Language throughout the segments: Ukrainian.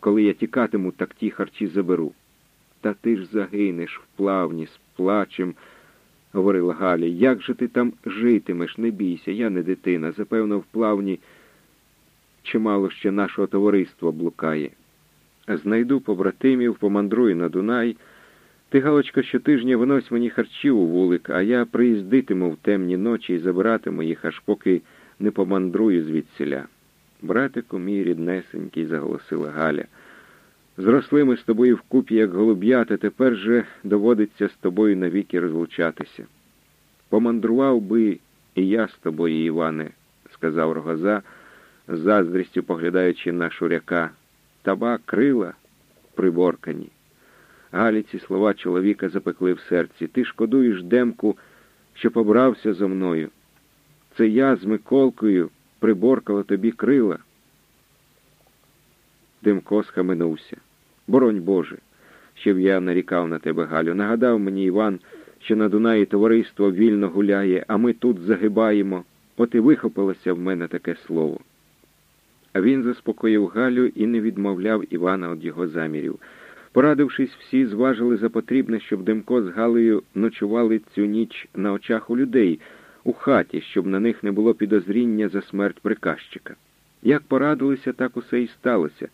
коли я тікатиму, так ті харчі заберу. Та ти ж загинеш в плавні, з плачем, говорила Галя. Як же ти там житимеш? Не бійся, я не дитина. Запевно, в плавні чимало ще нашого товариства блукає. Знайду побратимів, помандрую на Дунай. Ти, Галочка, щотижня винось мені харчів у вулик, а я приїздитиму в темні ночі і забиратиму їх, аж поки не помандрую звідсіля. Братику мій ріднесенький, заголосила Галя. Зросли ми з тобою вкупі, як голуб'ята, тепер же доводиться з тобою навіки розлучатися. Помандрував би і я з тобою, Іване, сказав Рогоза, з заздрістю поглядаючи на шуряка. Таба крила приборкані. Галі ці слова чоловіка запекли в серці. Ти шкодуєш демку, що побрався зо мною. Це я з Миколкою приборкала тобі крила. Демко схаменувся. Боронь Боже, щоб я нарікав на тебе, Галю. Нагадав мені Іван, що на Дунаї товариство вільно гуляє, а ми тут загибаємо. От і вихопилося в мене таке слово. А він заспокоїв Галю і не відмовляв Івана від його замірів. Порадившись, всі зважили за потрібне, щоб Демко з Галею ночували цю ніч на очах у людей, у хаті, щоб на них не було підозріння за смерть приказчика. Як порадилися, так усе і сталося.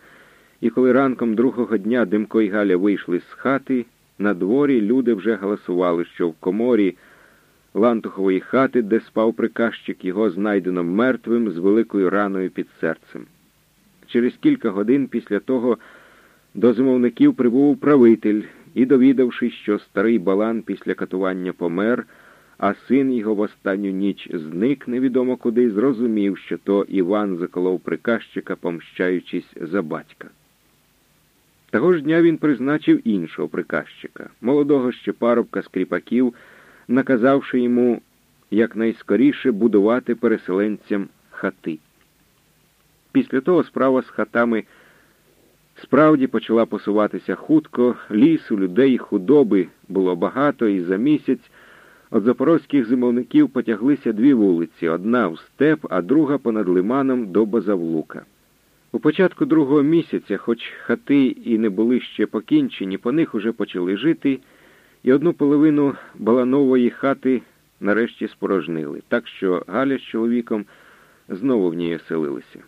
І коли ранком другого дня Демко і Галя вийшли з хати, на дворі люди вже голосували, що в коморі лантухової хати, де спав приказчик, його знайдено мертвим з великою раною під серцем. Через кілька годин після того до зимовників прибув управитель і, довідавшись, що старий балан після катування помер, а син його в останню ніч зник невідомо куди, зрозумів, що то Іван заколов приказчика, помщаючись за батька. Того ж дня він призначив іншого приказчика, молодого ще парубка скріпаків, наказавши йому якнайскоріше будувати переселенцям хати. Після того справа з хатами справді почала посуватися хутко, лісу, людей, худоби було багато, і за місяць від запорозьких зимовників потяглися дві вулиці, одна в степ, а друга понад лиманом до Базавлука. У початку другого місяця, хоч хати і не були ще покінчені, по них уже почали жити, і одну половину баланової хати нарешті спорожнили, так що Галя з чоловіком знову в ній оселилися.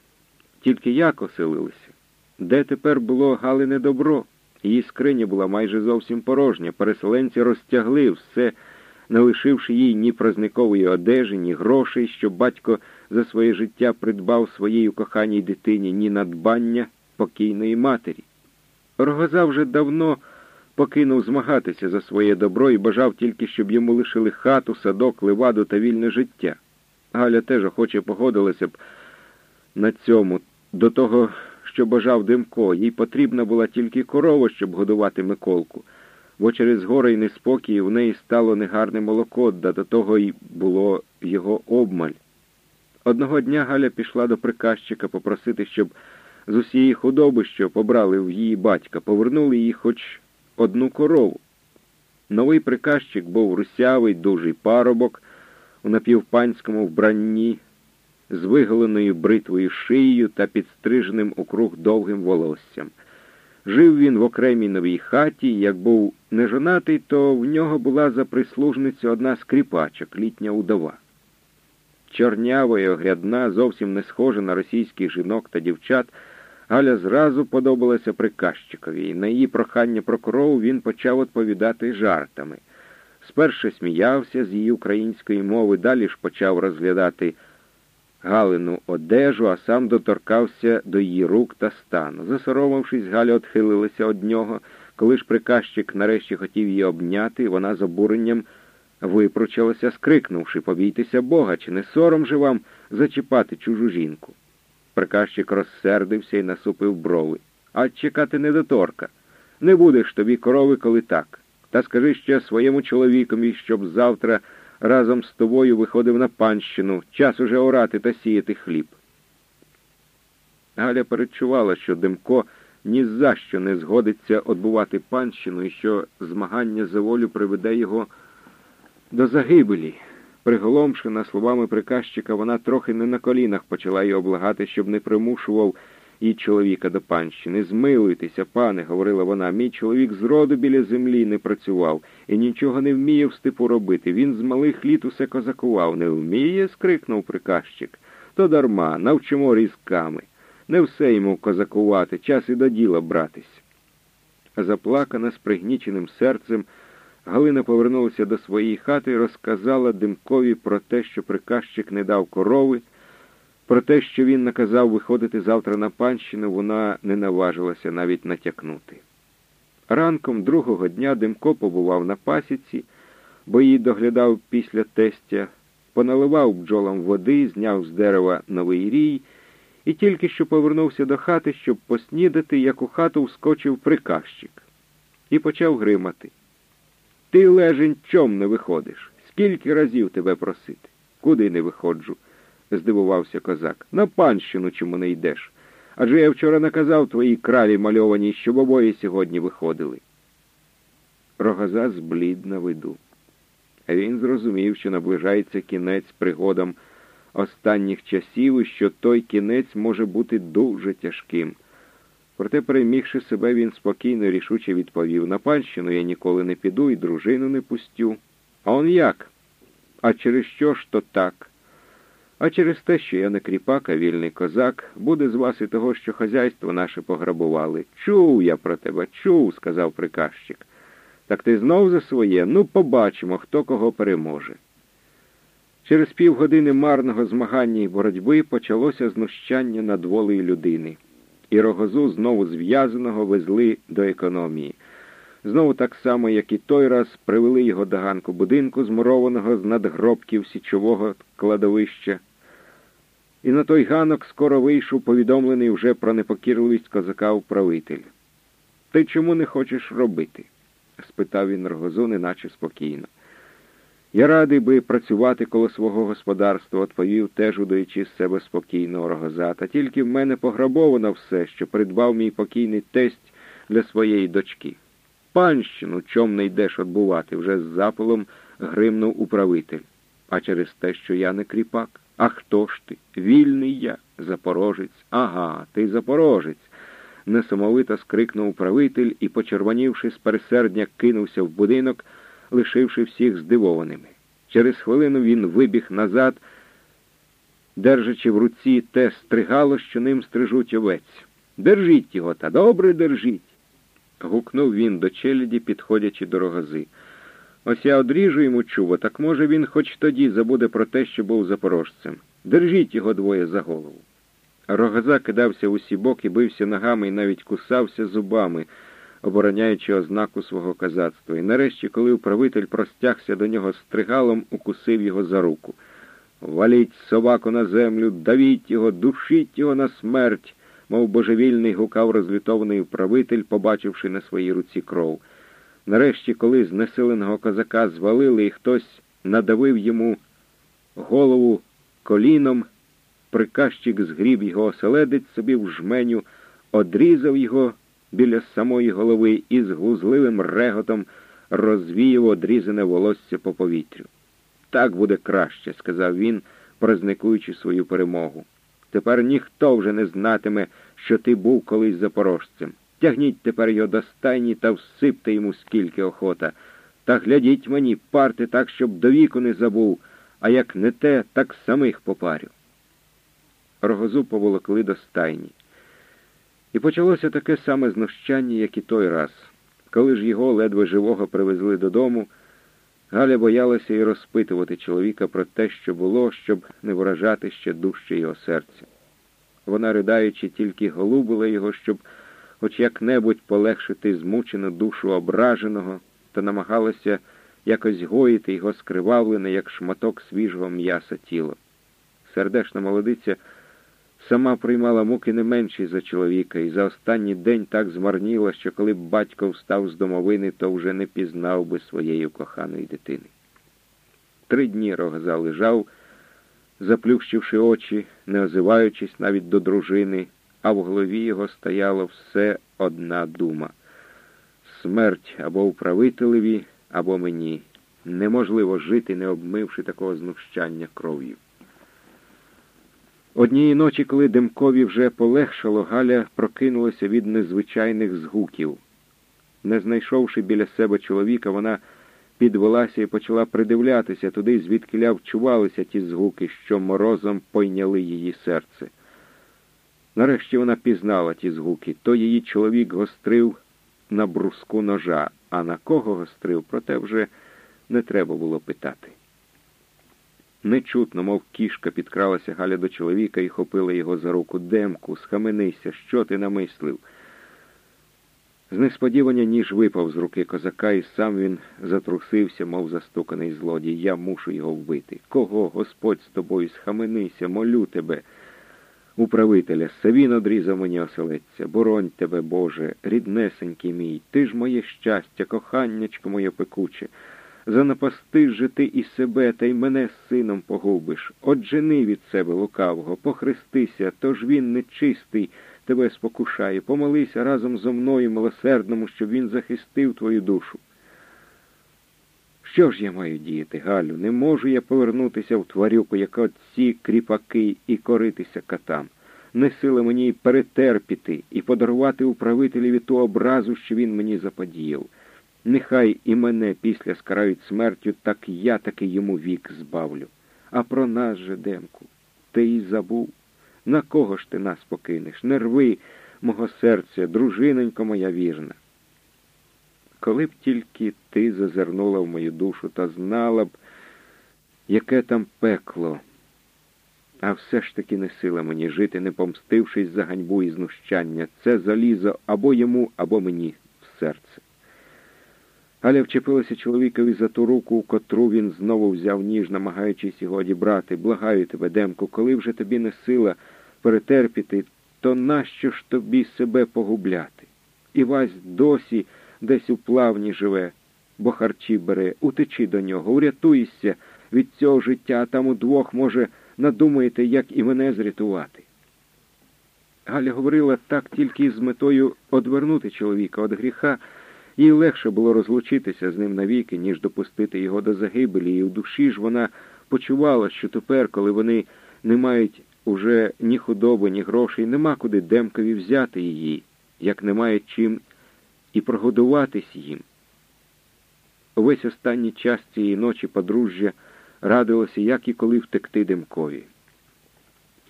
Тільки як оселилися? Де тепер було Галине добро? Її скриня була майже зовсім порожня. Переселенці розтягли все, не лишивши їй ні празникової одежі, ні грошей, що батько за своє життя придбав своїй коханій дитині, ні надбання покійної матері. Рогоза вже давно покинув змагатися за своє добро і бажав тільки, щоб йому лишили хату, садок, ливаду та вільне життя. Галя теж охоче погодилася б на цьому, до того, що бажав Демко. Їй потрібна була тільки корова, щоб годувати Миколку, бо через горе й неспокій в неї стало негарне молоко, да до того й було його обмаль. Одного дня Галя пішла до приказчика попросити, щоб з усієї худоби, що побрали в її батька, повернули їй хоч одну корову. Новий приказчик був русявий, дужий парубок у напівпанському вбранні, з виголеною бритвою шиєю та підстриженим у круг довгим волоссям. Жив він в окремій новій хаті, як був нежонатий, то в нього була за прислужницю одна скріпачок, літня удова. Чорнява і огрядна, зовсім не схожа на російських жінок та дівчат, Галя зразу подобалася приказчикові, і на її прохання про корову він почав відповідати жартами. Спершу сміявся з її української мови, далі ж почав розглядати Галину одежу, а сам доторкався до її рук та стану. Засоромившись, Галя отхилилася від нього. Коли ж приказчик нарешті хотів її обняти, вона з обуренням випручалася, скрикнувши Побійтеся Бога, чи не сором же вам зачіпати чужу жінку. Приказчик розсердився і насупив брови. А чекати недоторка. Не будеш тобі корови, коли так. Та скажи ще своєму чоловікові, щоб завтра разом з тобою виходив на панщину, час уже орати та сіяти хліб. Галя передчувала, що Демко ні за що не згодиться отбувати панщину і що змагання за волю приведе його до загибелі. Приголомшена словами приказчика, вона трохи не на колінах почала його облагати, щоб не примушував і чоловіка до панщини. Змилуйтеся, пане, говорила вона, мій чоловік зроду біля землі не працював і нічого не вміє в степу робити. Він з малих літ усе козакував. Не вміє? скрикнув приказчик. То дарма, навчимо різками. Не все йому козакувати, час і до діла братись. Заплакана з пригніченим серцем, Галина повернулася до своєї хати і розказала Димкові про те, що приказчик не дав корови. Про те, що він наказав виходити завтра на панщину, вона не наважилася навіть натякнути. Ранком другого дня Димко побував на пасіці, бо її доглядав після тестя, поналивав бджолам води, зняв з дерева новий рій і тільки що повернувся до хати, щоб поснідати, як у хату вскочив приказчик, і почав гримати. Ти, лежень, чом не виходиш? Скільки разів тебе просити? Куди не виходжу? Здивувався козак. На панщину чому не йдеш? Адже я вчора наказав твоїй кралі мальованій, щоб обоє сьогодні виходили. Рогоза зблід на виду. Він зрозумів, що наближається кінець пригодам останніх часів і що той кінець може бути дуже тяжким. Проте, перемігши себе, він спокійно і рішуче відповів на панщину я ніколи не піду і дружину не пустю. А он як? А через що ж то так? А через те, що я не кріпак, а вільний козак, буде з вас і того, що хазяйство наше пограбували. Чув я про тебе, чув, сказав приказчик. Так ти знов за своє, ну побачимо, хто кого переможе. Через півгодини марного змагання і боротьби почалося знущання над волею людини, і рогозу знову зв'язаного везли до економії. Знову так само, як і той раз, привели його до ганку будинку, змурованого з надгробків січового кладовища. І на той ганок скоро вийшов повідомлений вже про непокірливість козака управитель. Ти чому не хочеш робити? спитав він рогозу, неначе спокійно. Я радий би працювати коло свого господарства, відповів теж удаючи з себе спокійного рогоза, та тільки в мене пограбовано все, що придбав мій покійний тесть для своєї дочки. Панщину чом не йдеш отбувати, вже з запалом гримнув управитель. А через те, що я не кріпак. А хто ж ти? Вільний я, запорожець. Ага, ти запорожець. Несамовито скрикнув управитель і, почервонівши з пересердня, кинувся в будинок, лишивши всіх здивованими. Через хвилину він вибіг назад, держачи в руці те стригало, що ним стрижуть овець. Держіть його, та добре держіть. гукнув він до челяді, підходячи до рогази. Ось я одріжу йому чубо, так може він хоч тоді забуде про те, що був запорожцем. Держіть його двоє за голову. Рогоза кидався усі боки, бився ногами і навіть кусався зубами, обороняючи ознаку свого казацтва. І нарешті, коли управитель простягся до нього стригалом, укусив його за руку. Валіть собаку на землю, давіть його, душіть його на смерть, мов божевільний гукав розлютований управитель, побачивши на своїй руці кров. Нарешті, коли знесиленого козака звалили і хтось надавив йому голову коліном, приказчик згріб його оселедець собі в жменю, одрізав його біля самої голови і з глузливим реготом розвіяв одрізане волосся по повітрю. Так буде краще, сказав він, прозникуючи свою перемогу. Тепер ніхто вже не знатиме, що ти був колись запорожцем. Тягніть тепер його до стайні та всипте йому скільки охота. Та глядіть мені, парти так, щоб до віку не забув, а як не те, так самих попарю. Рогозу поволокли до стайні. І почалося таке саме знущання, як і той раз. Коли ж його ледве живого привезли додому, Галя боялася і розпитувати чоловіка про те, що було, щоб не вражати ще дужче його серця. Вона, ридаючи, тільки голубила його, щоб хоч як-небудь полегшити змучену душу ображеного, та намагалася якось гоїти його скривавлене, як шматок свіжого м'яса тіло. Сердешна молодиця сама приймала муки не менші за чоловіка, і за останній день так змарніла, що коли б батько встав з домовини, то вже не пізнав би своєї коханої дитини. Три дні Рогоза лежав, заплющивши очі, не озиваючись навіть до дружини а в голові його стояла все одна дума смерть або управителеві, або мені. Неможливо жити, не обмивши такого знущання кров'ю. Однієї ночі, коли Демкові вже полегшало, Галя прокинулася від незвичайних згуків. Не знайшовши біля себе чоловіка, вона підвелася і почала придивлятися туди, звідкиля вчувалися ті згуки, що морозом пойняли її серце. Нарешті вона пізнала ті згуки. То її чоловік гострив на бруску ножа, а на кого гострив, проте вже не треба було питати. Нечутно, мов кішка, підкралася Галя до чоловіка і хопила його за руку. Демку, схаменися, що ти намислив? З несподівання ніж випав з руки козака, і сам він затрусився, мов застуканий злодій. Я мушу його вбити. Кого, Господь з тобою, схаменися, молю тебе. Управителя, Савін одрізав мені оселедця, боронь тебе, Боже, ріднесенький мій, ти ж моє щастя, коханнячко моє пекуче. Занапасти же ти і себе, та й мене з сином погубиш. Отжени від себе лукавого, похрестися, тож він нечистий, тебе спокушає. Помолися разом зо мною, милосердному, щоб він захистив твою душу. Що ж я маю діяти, Галю? Не можу я повернутися в тварюку, як от ці кріпаки, і коритися катам. Не сила мені перетерпіти і подарувати управителеві ту образу, що він мені заподіяв. Нехай і мене після скарають смертю, так я таки йому вік збавлю. А про нас же, Демку, ти й забув. На кого ж ти нас покинеш? Не рви мого серця, дружинонько моя вірна. Коли б тільки ти зазирнула в мою душу та знала б, яке там пекло, а все ж таки не сила мені жити, не помстившись за ганьбу і знущання. Це залізо або йому, або мені в серце. Галя вчепилася чоловікові за ту руку, котру він знову взяв ніж, намагаючись його одібрати. Благаю тебе, Демку, коли вже тобі не сила перетерпіти, то нащо ж тобі себе погубляти? Івась досі десь у плавні живе, бо харчі бере, утечи до нього, урятуйся від цього життя, а там удвох, може, надумаєте, як і мене зрятувати. Галя говорила так тільки з метою одвернути чоловіка від гріха, їй легше було розлучитися з ним навіки, ніж допустити його до загибелі, і в душі ж вона почувала, що тепер, коли вони не мають уже ні худоби, ні грошей, нема куди Демкові взяти її, як немає чим і прогодуватись їм. Увесь останній час цієї ночі подружжя радилося, як і коли втекти Демкові.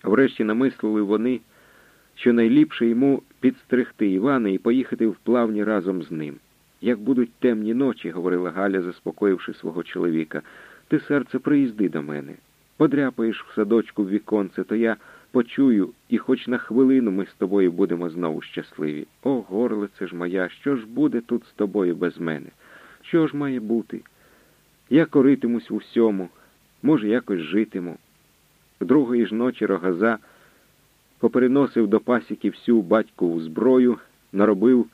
Врешті намислили вони, що найліпше йому підстригти Івана і поїхати в плавні разом з ним. Як будуть темні ночі, говорила Галя, заспокоївши свого чоловіка, ти, серце, приїзди до мене. Подряпаєш в садочку в віконце, то я почую, і хоч на хвилину ми з тобою будемо знову щасливі. О, горлице ж моя, що ж буде тут з тобою без мене? Що ж має бути? Я коритимусь у всьому, може, якось житиму. Другої ж ночі рогаза попереносив до пасіки всю батькову зброю, наробив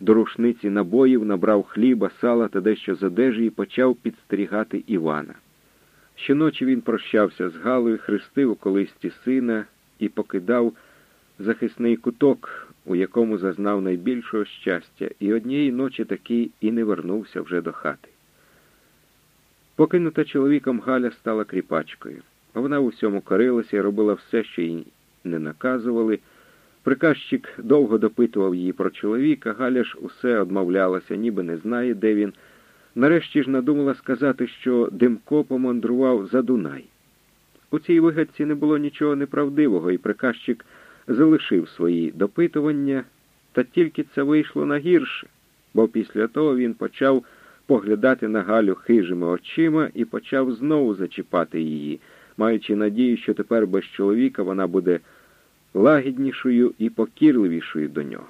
до рушниці набоїв, набрав хліба, сала та дещо з одежі і почав підстерігати Івана. Щоночі він прощався з Галою, хрестив у колисті сина і покидав захисний куток, у якому зазнав найбільшого щастя, і однієї ночі таки і не вернувся вже до хати. Покинута чоловіком Галя стала кріпачкою. Вона у всьому корилася і робила все, що їй не наказували. Приказчик довго допитував її про чоловіка, Галя ж усе одмовлялася, ніби не знає, де він. Нарешті ж надумала сказати, що Димко помандрував за Дунай. У цій вигадці не було нічого неправдивого, і приказчик залишив свої допитування, та тільки це вийшло на гірше, бо після того він почав поглядати на Галю хижими очима і почав знову зачіпати її, маючи надію, що тепер без чоловіка вона буде лагіднішою і покірливішою до нього.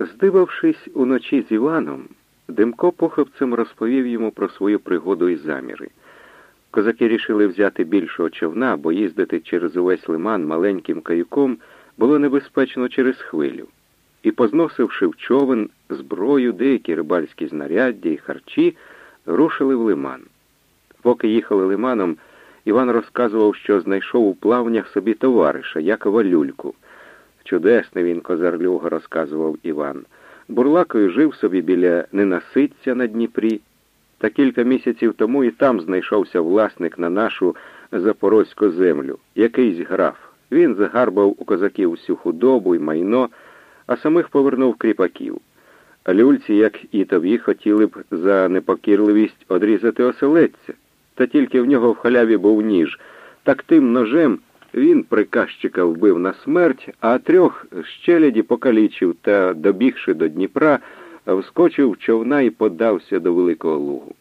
Здивавшись уночі з Іваном, Димко похопцем розповів йому про свою пригоду і заміри. Козаки рішили взяти більшого човна, бо їздити через увесь лиман маленьким каюком було небезпечно через хвилю. І, позносивши в човен зброю, деякі рибальські знаряддя і харчі, рушили в лиман. Поки їхали лиманом, Іван розказував, що знайшов у плавнях собі товариша, Якова Люльку. Чудесний він, козарлюга, розказував Іван. Бурлакою жив собі біля ненаситця на Дніпрі, та кілька місяців тому і там знайшовся власник на нашу запорозьку землю, якийсь граф. Він загарбав у козаків всю худобу й майно, а самих повернув кріпаків. Люльці, як і тобі, хотіли б за непокірливість одрізати оселедця, та тільки в нього в халяві був ніж. Так тим ножем він приказчика вбив на смерть, а трьох щеляді покалічив та, добігши до Дніпра, вскочив в човна і подався до Великого Лугу.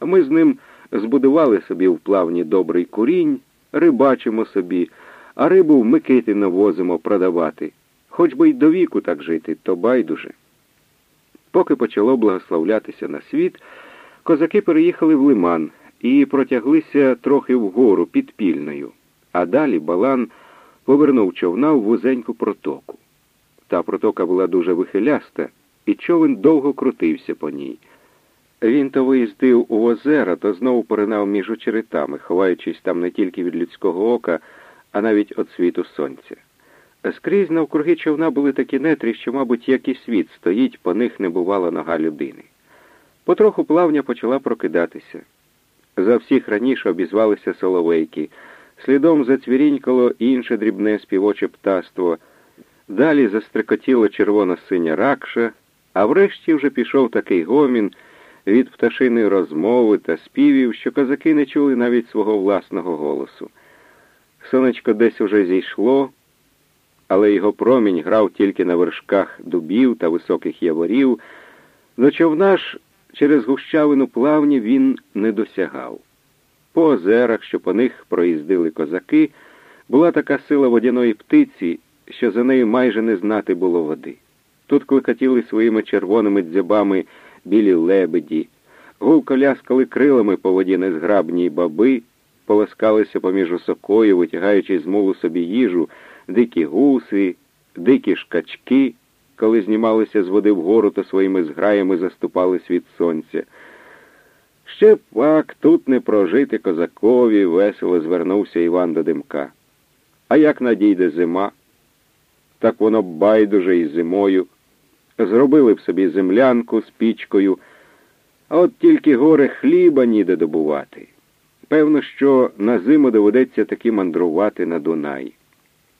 Ми з ним збудували собі в плавні добрий курінь, рибачимо собі, а рибу в Микитино возимо продавати. Хоч би й до віку так жити, то байдуже. Поки почало благословлятися на світ, козаки переїхали в лиман і протяглися трохи вгору підпільною, а далі балан повернув човна в вузеньку протоку. Та протока була дуже вихиляста, і човен довго крутився по ній. Він то виїздив у озера, то знову поринав між очеретами, ховаючись там не тільки від людського ока, а навіть від світу сонця. Скрізь навкруги човна були такі нетрі, що, мабуть, як і світ стоїть, по них не бувала нога людини. Потроху плавня почала прокидатися. За всіх раніше обізвалися соловейки, слідом зацвірінькало інше дрібне співоче птаство, далі застрекотіло червоно-синя ракша, а врешті вже пішов такий гомін від пташиної розмови та співів, що козаки не чули навіть свого власного голосу. Сонечко десь уже зійшло, але його промінь грав тільки на вершках дубів та високих яворів. До човна ж через гущавину плавні він не досягав. По озерах, що по них проїздили козаки, була така сила водяної птиці, що за нею майже не знати було води. Тут клекотіли своїми червоними дзьобами білі лебеді, гулко ляскали крилами по воді незграбні баби, полоскалися поміж осокою, витягаючи з мулу собі їжу, дикі гуси, дикі шкачки, коли знімалися з води вгору, то своїми зграями заступались від сонця. Ще пак тут не прожити козакові, весело звернувся Іван до димка. А як надійде зима? Так воно байдуже і зимою. Зробили б собі землянку з пічкою, а от тільки горе хліба ніде добувати. Певно, що на зиму доведеться таки мандрувати на Дунай.